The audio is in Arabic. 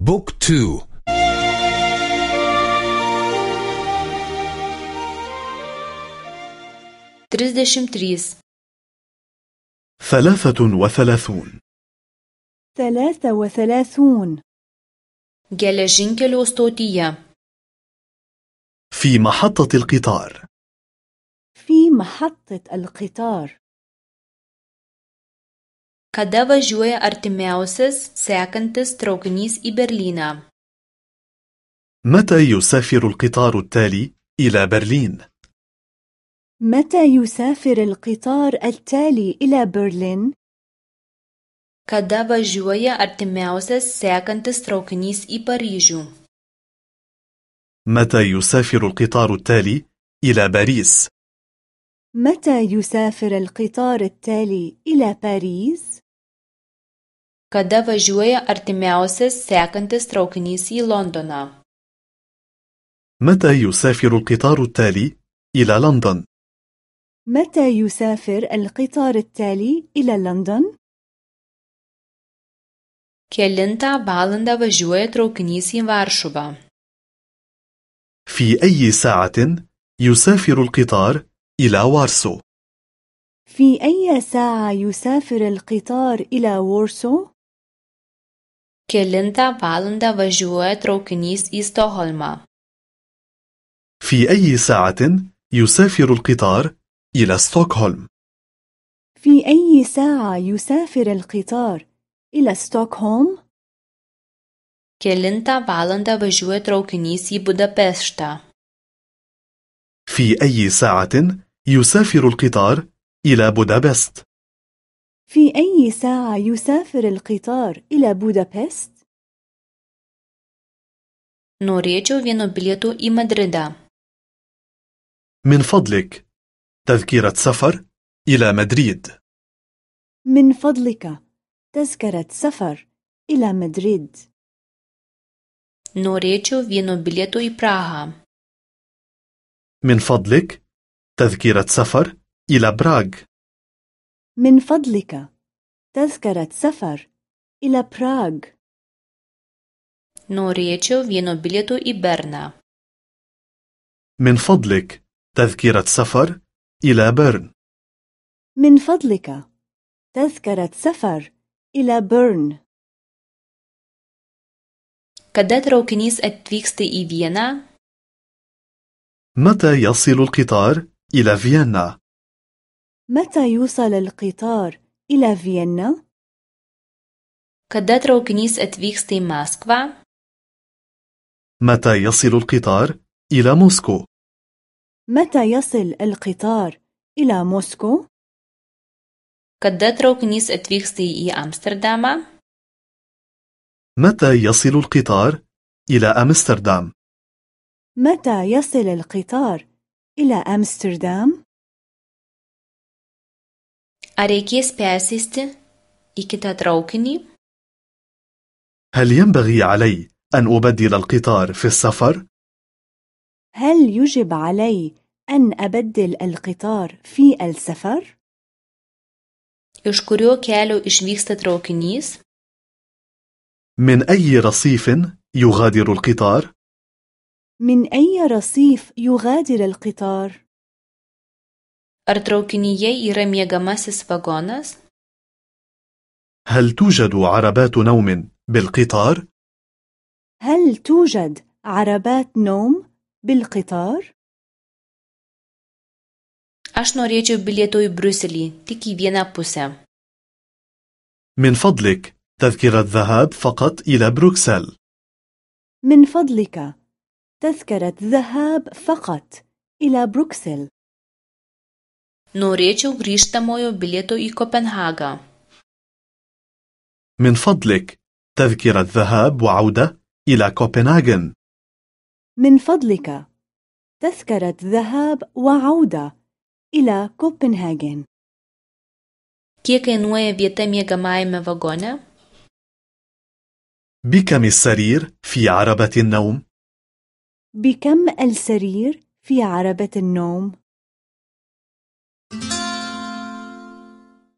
بوك تو. trisdešimt trys ثلاثة وثلاثون. ثلاثة وثلاثون. geležinkelio stotyje في محطة القطار. في محطة القطار. Kada važiuoja artimiausias sekantis traukinys į Berlyną متى يسافر القطار التالي إلى برلين؟ متى يسافر القطار التالي إلى برلين؟ kada važiuoja artimiausias sekantis traukinys į Paryžių متى يسافر القطار التالي إلى باريس؟ متى يسافر القطار التالي إلى باريس؟ Kada važiuoja artimiausias sekantis traukinys į Londoną متى يسافر القطار التالي إلى لندن؟ متى يسافر القطار التالي إلى لندن؟ kelintą valandą važiuoja traukinys į Varšuvą في أي ساعة يسافر القطار إلى وارسو؟ في أي ساعة يسافر القطار إلى وورسو؟ Kelintą valandą važiuoja traukinys į Stokholmą في أي ساعة يسافر القطار إلى ستوكهولم؟ في أي ساعة يسافر القطار إلى ستوكهولم؟ kelintą valandą važiuoja traukinys į Budapeštą في أي ساعة يسافر القطار إلى بودابست؟ في أي ساعة يسافر القطار إلى بودابست؟ norėčiau vieno bilieto į Madridą. من فضلك. تذكرة سفر إلى مدريد. من فضلك. تذكرة سفر إلى مدريد. Norėčiau vieno bilieto į Prahą. من فضلك. تذكرة سفر إلى براغ. من فضلك. تذكرة سفر إلى براغ norėčiau vieno bilieto į Berną من فضلك تذكرة سفر إلى بيرن من فضلك تذكرة سفر إلى بيرن kada traukinys atvyksta į Vieną متى يصل القطار إلى فيينا؟ متى يوصل القطار إلى فيينا؟ kada traukinys atvyksta į Maskvą متى يصل القطار إلى موسكو؟ متى يصل القطار إلى موسكو؟ kada traukinys atvyksta į Amsterdamą متى يصل القطار إلى أمستردام؟ متى يصل القطار إلى أمستردام؟ Ar reikės persėsti į kitą traukinį هل ينبغي علي أن أبدل القطار في السفر؟ هل يجب علي أن أبدل القطار في السفر؟ iš kurio kelio išvyksta traukinys من أي رصيف يغادر القطار؟ من أي رصيف يغادر القطار؟ Ar traukinyje yra miegamasis vagonas هل توجد عربات نوم بالقطار؟ هل توجد عربات نوم بالقطار؟ aš norėčiau bilieto į Briuselį tik į vieną pusę من فضلك تذكرة ذهاب فقط إلى بروكسل من فضلك تذكرة ذهاب فقط إلى بروكسل norėčiau grįžtamojo bilieto į Kopenhagą من فضلك تذكرة ذهاب وعودة إلى كوبنهاغن من فضلك تذكرة ذهاب وعودة إلى كوبنهاجن kiek kainuoja vieta miegamajame vagone بكم السرير في عربة النوم؟ بكم السرير في عربة النوم؟